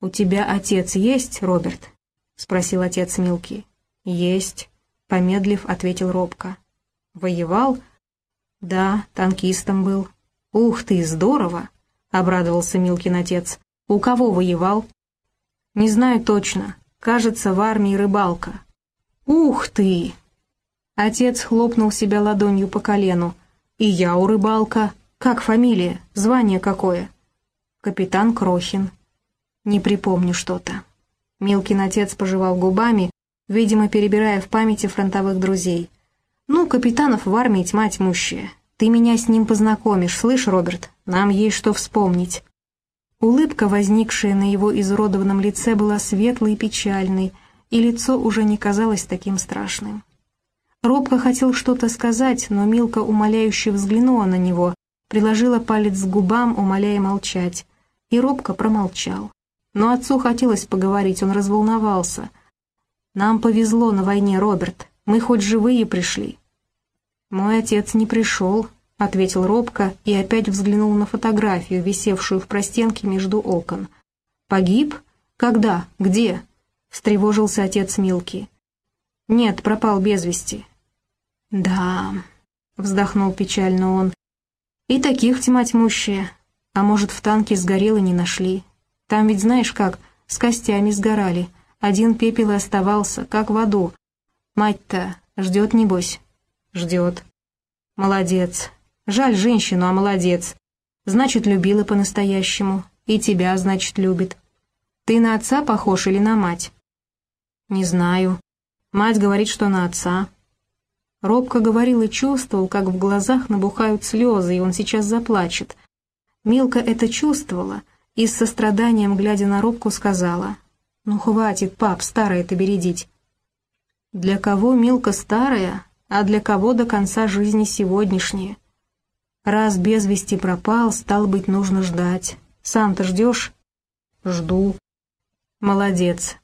«У тебя отец есть, Роберт?» — спросил отец Милки. «Есть», — помедлив, ответил робко. «Воевал?» «Да, танкистом был». «Ух ты, здорово!» — обрадовался Милкин отец. «У кого воевал?» «Не знаю точно. Кажется, в армии рыбалка». «Ух ты!» Отец хлопнул себя ладонью по колену. «И я у рыбалка. Как фамилия? Звание какое?» «Капитан Крохин». «Не припомню что-то». Милкин отец пожевал губами, видимо, перебирая в памяти фронтовых друзей. «Ну, капитанов в армии тьма тьмущая. Ты меня с ним познакомишь, слышь, Роберт? Нам есть что вспомнить». Улыбка, возникшая на его изуродованном лице, была светлой и печальной, и лицо уже не казалось таким страшным. Робко хотел что-то сказать, но Милка умоляюще взглянула на него, приложила палец к губам, умоляя молчать, и Робко промолчал. Но отцу хотелось поговорить, он разволновался. «Нам повезло на войне, Роберт, мы хоть живые пришли». «Мой отец не пришел», — ответил Робко и опять взглянул на фотографию, висевшую в простенке между окон. «Погиб? Когда? Где?» — встревожился отец Милки. «Нет, пропал без вести». «Да», — вздохнул печально он, — «и таких тьма тьмущая. А может, в танке сгорел и не нашли. Там ведь знаешь как, с костями сгорали. Один пепел и оставался, как в аду. Мать-то ждет, небось?» «Ждет». «Молодец. Жаль женщину, а молодец. Значит, любила по-настоящему. И тебя, значит, любит. Ты на отца похож или на мать?» «Не знаю. Мать говорит, что на отца». Робко говорил и чувствовал, как в глазах набухают слезы, и он сейчас заплачет. Милка это чувствовала и с состраданием, глядя на Робку, сказала, «Ну хватит, пап, старое ты бередить». Для кого Милка старая, а для кого до конца жизни сегодняшняя? Раз без вести пропал, стал быть, нужно ждать. Сам-то ждешь? Жду. Молодец.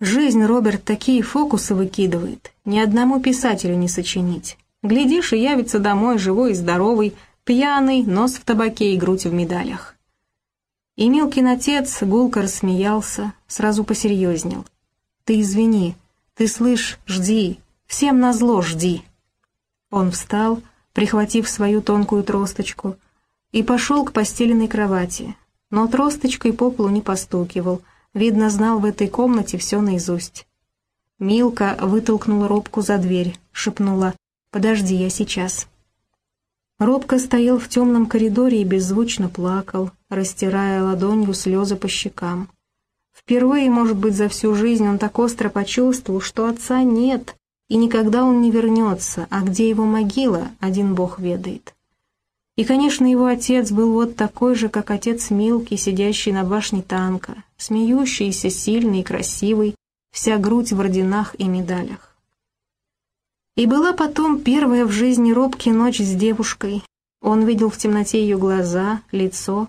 Жизнь, Роберт, такие фокусы выкидывает, ни одному писателю не сочинить. Глядишь, и явится домой живой и здоровый, пьяный, нос в табаке и грудь в медалях. И Милкин отец гулко рассмеялся, сразу посерьезнел. «Ты извини, ты слышь, жди, всем назло жди». Он встал, прихватив свою тонкую тросточку, и пошел к постеленной кровати, но тросточкой по полу не постукивал — Видно, знал в этой комнате все наизусть. Милка вытолкнула Робку за дверь, шепнула «Подожди, я сейчас». Робка стоял в темном коридоре и беззвучно плакал, растирая ладонью слезы по щекам. Впервые, может быть, за всю жизнь он так остро почувствовал, что отца нет, и никогда он не вернется, а где его могила, один бог ведает. И, конечно, его отец был вот такой же, как отец Милки, сидящий на башне танка, смеющийся, сильный и красивый, вся грудь в орденах и медалях. И была потом первая в жизни Робки ночь с девушкой. Он видел в темноте ее глаза, лицо.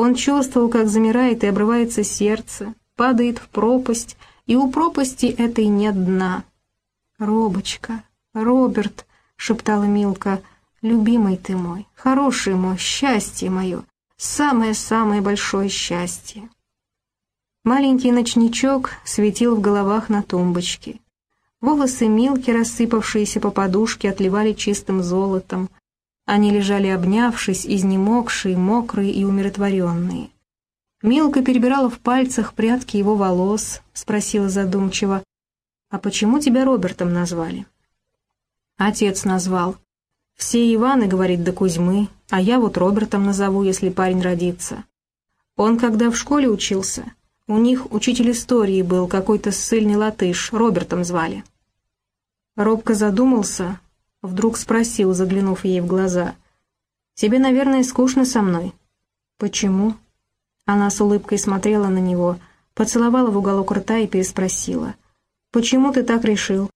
Он чувствовал, как замирает и обрывается сердце, падает в пропасть, и у пропасти этой нет дна. «Робочка, Роберт», — шептала Милка, — Любимый ты мой, хороший мой, счастье мое, самое-самое большое счастье. Маленький ночничок светил в головах на тумбочке. Волосы Милки, рассыпавшиеся по подушке, отливали чистым золотом. Они лежали обнявшись, изнемогшие, мокрые и умиротворенные. Милка перебирала в пальцах прядки его волос, спросила задумчиво, «А почему тебя Робертом назвали?» Отец назвал. Все Иваны, говорит, до Кузьмы, а я вот Робертом назову, если парень родится. Он, когда в школе учился, у них учитель истории был, какой-то ссыльный латыш, Робертом звали. Робко задумался, вдруг спросил, заглянув ей в глаза, «Тебе, наверное, скучно со мной?» «Почему?» Она с улыбкой смотрела на него, поцеловала в уголок рта и переспросила, «Почему ты так решил?»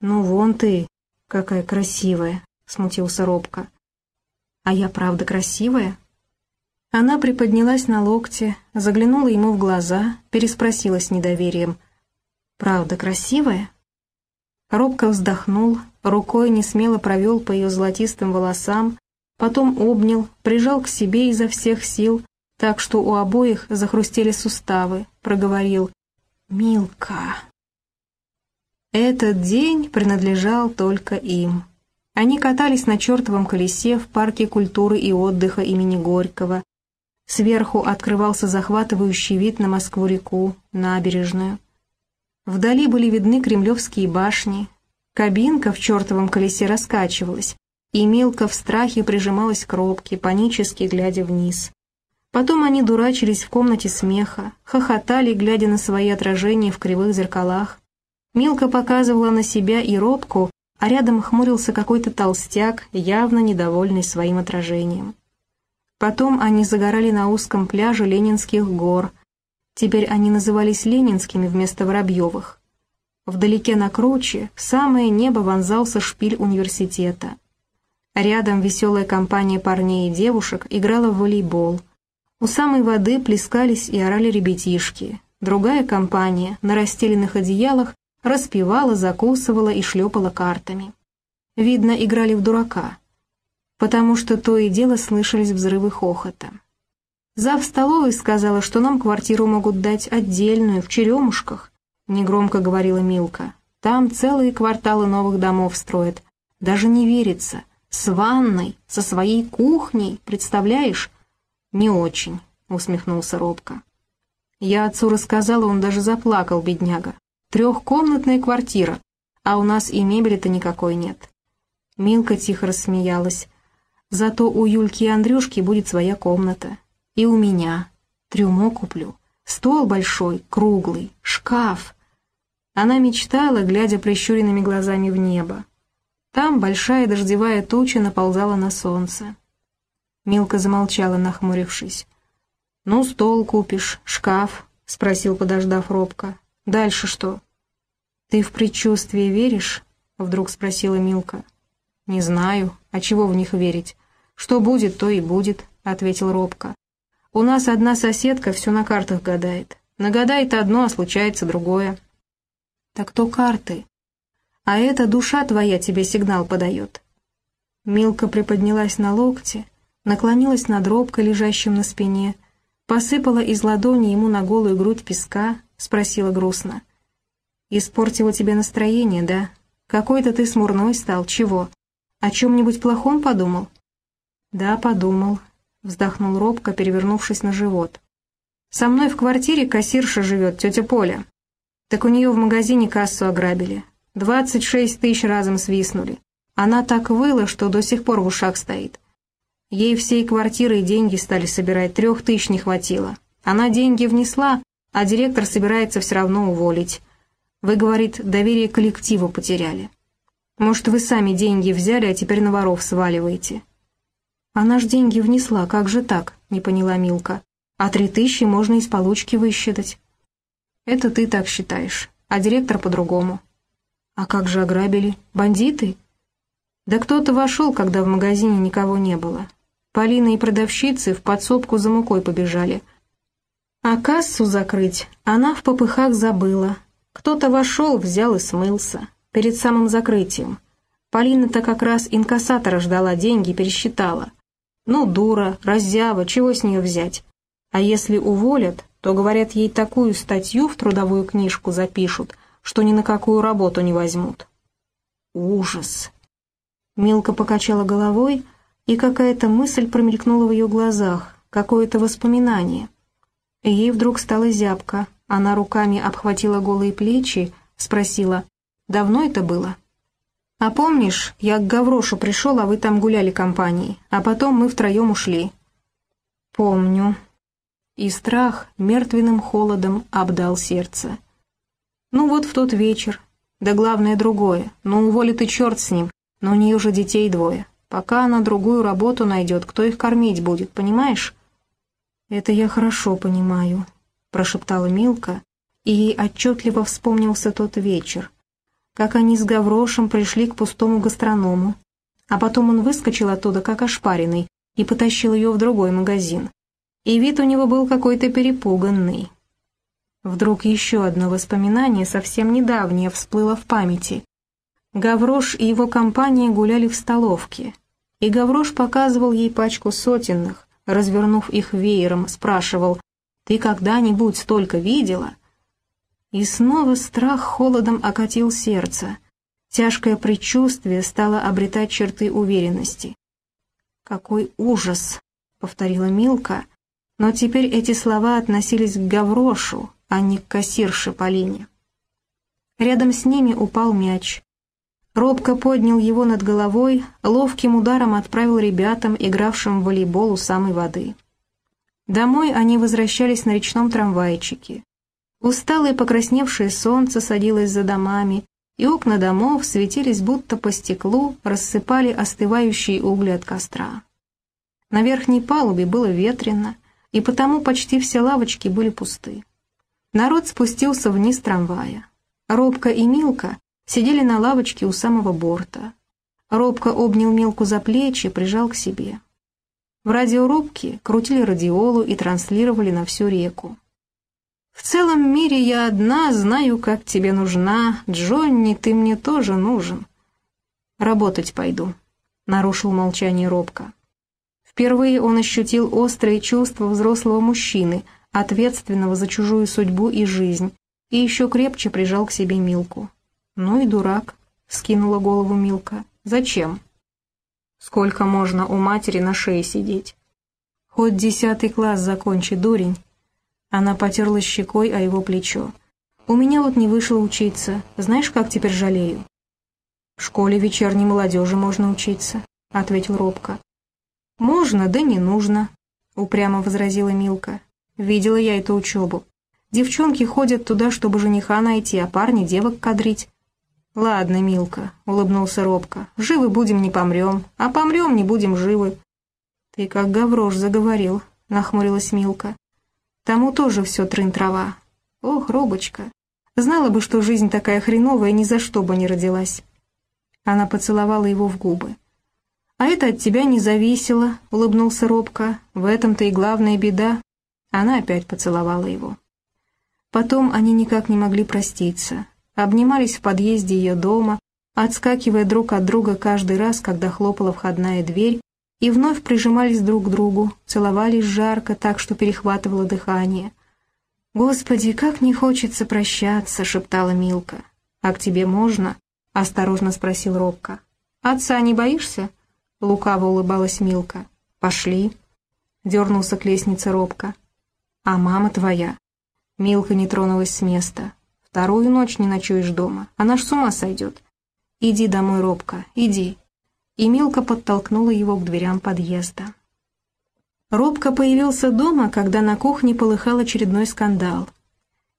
«Ну, вон ты, какая красивая!» смутился робко. «А я правда красивая?» Она приподнялась на локте, заглянула ему в глаза, переспросила с недоверием. «Правда красивая?» Робко вздохнул, рукой несмело провел по ее золотистым волосам, потом обнял, прижал к себе изо всех сил, так что у обоих захрустели суставы, проговорил «Милка». Этот день принадлежал только им. Они катались на чертовом колесе в парке культуры и отдыха имени Горького. Сверху открывался захватывающий вид на Москву-реку, набережную. Вдали были видны кремлевские башни. Кабинка в чертовом колесе раскачивалась, и Милка в страхе прижималась к робке, панически глядя вниз. Потом они дурачились в комнате смеха, хохотали, глядя на свои отражения в кривых зеркалах. Милка показывала на себя и робку, а рядом хмурился какой-то толстяк, явно недовольный своим отражением. Потом они загорали на узком пляже Ленинских гор. Теперь они назывались Ленинскими вместо Воробьевых. Вдалеке на круче в самое небо вонзался шпиль университета. Рядом веселая компания парней и девушек играла в волейбол. У самой воды плескались и орали ребятишки. Другая компания на расстеленных одеялах распевала, закусывала и шлепала картами. Видно, играли в дурака, потому что то и дело слышались взрывы хохота. Зав столовой сказала, что нам квартиру могут дать отдельную, в Черемушках, негромко говорила Милка. Там целые кварталы новых домов строят. Даже не верится. С ванной, со своей кухней, представляешь? Не очень, усмехнулся Робко. Я отцу рассказала, он даже заплакал, бедняга. Трехкомнатная квартира, а у нас и мебели-то никакой нет. Милка тихо рассмеялась. Зато у Юльки и Андрюшки будет своя комната. И у меня. Трюмо куплю. Стол большой, круглый, шкаф. Она мечтала, глядя прищуренными глазами в небо. Там большая дождевая туча наползала на солнце. Милка замолчала, нахмурившись. «Ну, стол купишь, шкаф», — спросил, подождав робко. Дальше что? Ты в предчувствие веришь? Вдруг спросила Милка. Не знаю. А чего в них верить? Что будет, то и будет, ответил робко. У нас одна соседка все на картах гадает. Нагадает одно, а случается другое. Так то карты. А эта душа твоя тебе сигнал подает. Милка приподнялась на локте, наклонилась над робкой, лежащим на спине, посыпала из ладони ему на голую грудь песка, — спросила грустно. «Испортила тебе настроение, да? Какой-то ты смурной стал, чего? О чем-нибудь плохом подумал?» «Да, подумал», — вздохнул робко, перевернувшись на живот. «Со мной в квартире кассирша живет, тетя Поля. Так у нее в магазине кассу ограбили. Двадцать шесть тысяч разом свистнули. Она так выла, что до сих пор в ушах стоит. Ей всей квартиры и деньги стали собирать, трех тысяч не хватило. Она деньги внесла, а директор собирается все равно уволить. Вы, говорит, доверие коллективу потеряли. Может, вы сами деньги взяли, а теперь на воров сваливаете. Она ж деньги внесла, как же так, не поняла Милка. А три тысячи можно из получки высчитать. Это ты так считаешь, а директор по-другому. А как же ограбили? Бандиты? Да кто-то вошел, когда в магазине никого не было. Полина и продавщицы в подсобку за мукой побежали — а кассу закрыть она в попыхах забыла. Кто-то вошел, взял и смылся. Перед самым закрытием. Полина-то как раз инкассатора ждала деньги, пересчитала. Ну, дура, раззява, чего с нее взять? А если уволят, то, говорят, ей такую статью в трудовую книжку запишут, что ни на какую работу не возьмут. Ужас! Милка покачала головой, и какая-то мысль промелькнула в ее глазах, какое-то воспоминание — Ей вдруг стало зябко. Она руками обхватила голые плечи, спросила, «Давно это было?» «А помнишь, я к Гаврошу пришел, а вы там гуляли компанией, а потом мы втроем ушли?» «Помню». И страх мертвенным холодом обдал сердце. «Ну вот в тот вечер. Да главное другое. Ну уволит и черт с ним, но у нее же детей двое. Пока она другую работу найдет, кто их кормить будет, понимаешь?» «Это я хорошо понимаю», — прошептала Милка, и отчетливо вспомнился тот вечер, как они с Гаврошем пришли к пустому гастроному, а потом он выскочил оттуда как ошпаренный и потащил ее в другой магазин. И вид у него был какой-то перепуганный. Вдруг еще одно воспоминание, совсем недавнее, всплыло в памяти. Гаврош и его компания гуляли в столовке, и Гаврош показывал ей пачку сотенных, развернув их веером, спрашивал «Ты когда-нибудь столько видела?» И снова страх холодом окатил сердце. Тяжкое предчувствие стало обретать черты уверенности. «Какой ужас!» — повторила Милка, но теперь эти слова относились к Гаврошу, а не к кассирше Полине. Рядом с ними упал мяч. Робко поднял его над головой, ловким ударом отправил ребятам, игравшим в волейбол у самой воды. Домой они возвращались на речном трамвайчике. Усталое покрасневшее солнце садилось за домами, и окна домов светились будто по стеклу, рассыпали остывающие угли от костра. На верхней палубе было ветрено, и потому почти все лавочки были пусты. Народ спустился вниз трамвая. Робка и Милка сидели на лавочке у самого борта. Робко обнял Милку за плечи, прижал к себе. В радиорубке крутили радиолу и транслировали на всю реку. «В целом мире я одна, знаю, как тебе нужна. Джонни, ты мне тоже нужен». «Работать пойду», — нарушил молчание Робко. Впервые он ощутил острые чувства взрослого мужчины, ответственного за чужую судьбу и жизнь, и еще крепче прижал к себе Милку. «Ну и дурак», — скинула голову Милка. «Зачем?» «Сколько можно у матери на шее сидеть?» «Хоть десятый класс закончи, дурень». Она потерла щекой о его плечо. «У меня вот не вышло учиться. Знаешь, как теперь жалею?» «В школе вечерней молодежи можно учиться», — ответил робко. «Можно, да не нужно», — упрямо возразила Милка. «Видела я эту учебу. Девчонки ходят туда, чтобы жениха найти, а парни девок кадрить. «Ладно, Милка», — улыбнулся робко, — «живы будем, не помрем, а помрем, не будем живы». «Ты как гаврош заговорил», — нахмурилась Милка. «Тому тоже все трын-трава. Ох, робочка, знала бы, что жизнь такая хреновая, ни за что бы не родилась». Она поцеловала его в губы. «А это от тебя не зависело», — улыбнулся робко. «В этом-то и главная беда». Она опять поцеловала его. Потом они никак не могли проститься обнимались в подъезде ее дома, отскакивая друг от друга каждый раз, когда хлопала входная дверь, и вновь прижимались друг к другу, целовались жарко, так что перехватывало дыхание. «Господи, как не хочется прощаться!» — шептала Милка. «А к тебе можно?» — осторожно спросил Робка. «Отца не боишься?» — лукаво улыбалась Милка. «Пошли!» — дернулся к лестнице Робка. «А мама твоя?» Милка не тронулась с места. Вторую ночь не ночуешь дома, она ж с ума сойдет. Иди домой, Робка, иди». И Милка подтолкнула его к дверям подъезда. Робка появился дома, когда на кухне полыхал очередной скандал.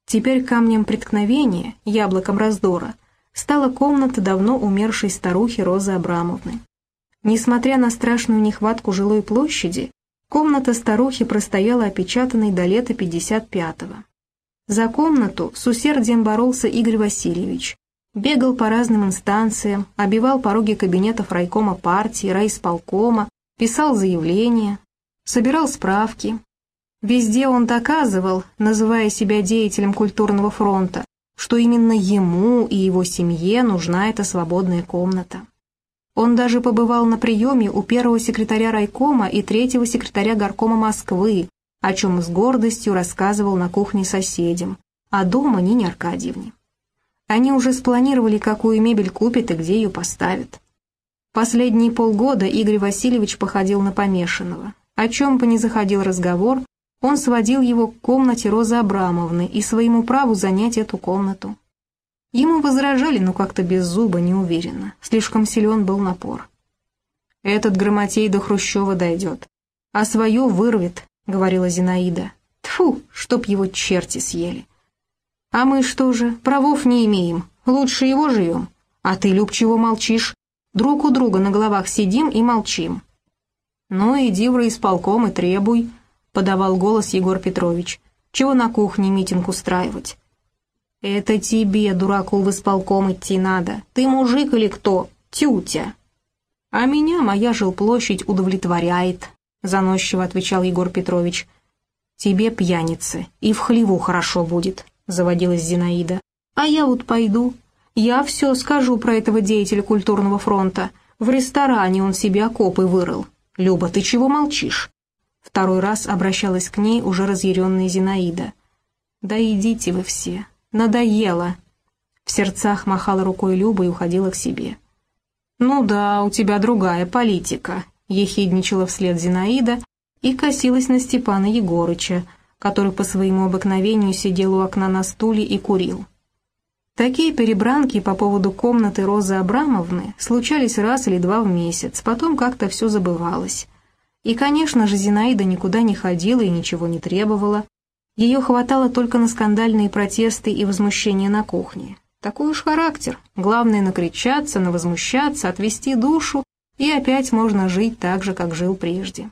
Теперь камнем преткновения, яблоком раздора, стала комната давно умершей старухи Розы Абрамовны. Несмотря на страшную нехватку жилой площади, комната старухи простояла опечатанной до лета 55-го. За комнату с усердием боролся Игорь Васильевич. Бегал по разным инстанциям, обивал пороги кабинетов райкома партии, райисполкома, писал заявления, собирал справки. Везде он доказывал, называя себя деятелем культурного фронта, что именно ему и его семье нужна эта свободная комната. Он даже побывал на приеме у первого секретаря райкома и третьего секретаря горкома Москвы, о чем с гордостью рассказывал на кухне соседям, а дома Нине Аркадьевне. Они уже спланировали, какую мебель купят и где ее поставят. Последние полгода Игорь Васильевич походил на помешанного. О чем бы ни заходил разговор, он сводил его к комнате Розы Абрамовны и своему праву занять эту комнату. Ему возражали, но как-то без зуба, неуверенно. Слишком силен был напор. «Этот грамотей до Хрущева дойдет, а свое вырвет, — говорила Зинаида. Тфу, чтоб его черти съели. А мы что же, правов не имеем, лучше его живем. А ты, Люб, чего молчишь? Друг у друга на головах сидим и молчим. Ну, иди в райисполком и требуй, — подавал голос Егор Петрович. Чего на кухне митинг устраивать? Это тебе, дураку, в исполком идти надо. Ты мужик или кто? Тютя. А меня моя жилплощадь удовлетворяет, — заносчиво отвечал Егор Петрович. «Тебе, пьяницы, и в хлеву хорошо будет», — заводилась Зинаида. «А я вот пойду. Я все скажу про этого деятеля культурного фронта. В ресторане он себе окопы вырыл. Люба, ты чего молчишь?» Второй раз обращалась к ней уже разъяренная Зинаида. «Да идите вы все, надоело!» В сердцах махала рукой Люба и уходила к себе. «Ну да, у тебя другая политика», — ехидничала вслед Зинаида и косилась на Степана Егорыча, который по своему обыкновению сидел у окна на стуле и курил. Такие перебранки по поводу комнаты Розы Абрамовны случались раз или два в месяц, потом как-то все забывалось. И, конечно же, Зинаида никуда не ходила и ничего не требовала. Ее хватало только на скандальные протесты и возмущения на кухне. Такой уж характер. Главное накричаться, навозмущаться, отвести душу, и опять можно жить так же, как жил прежде.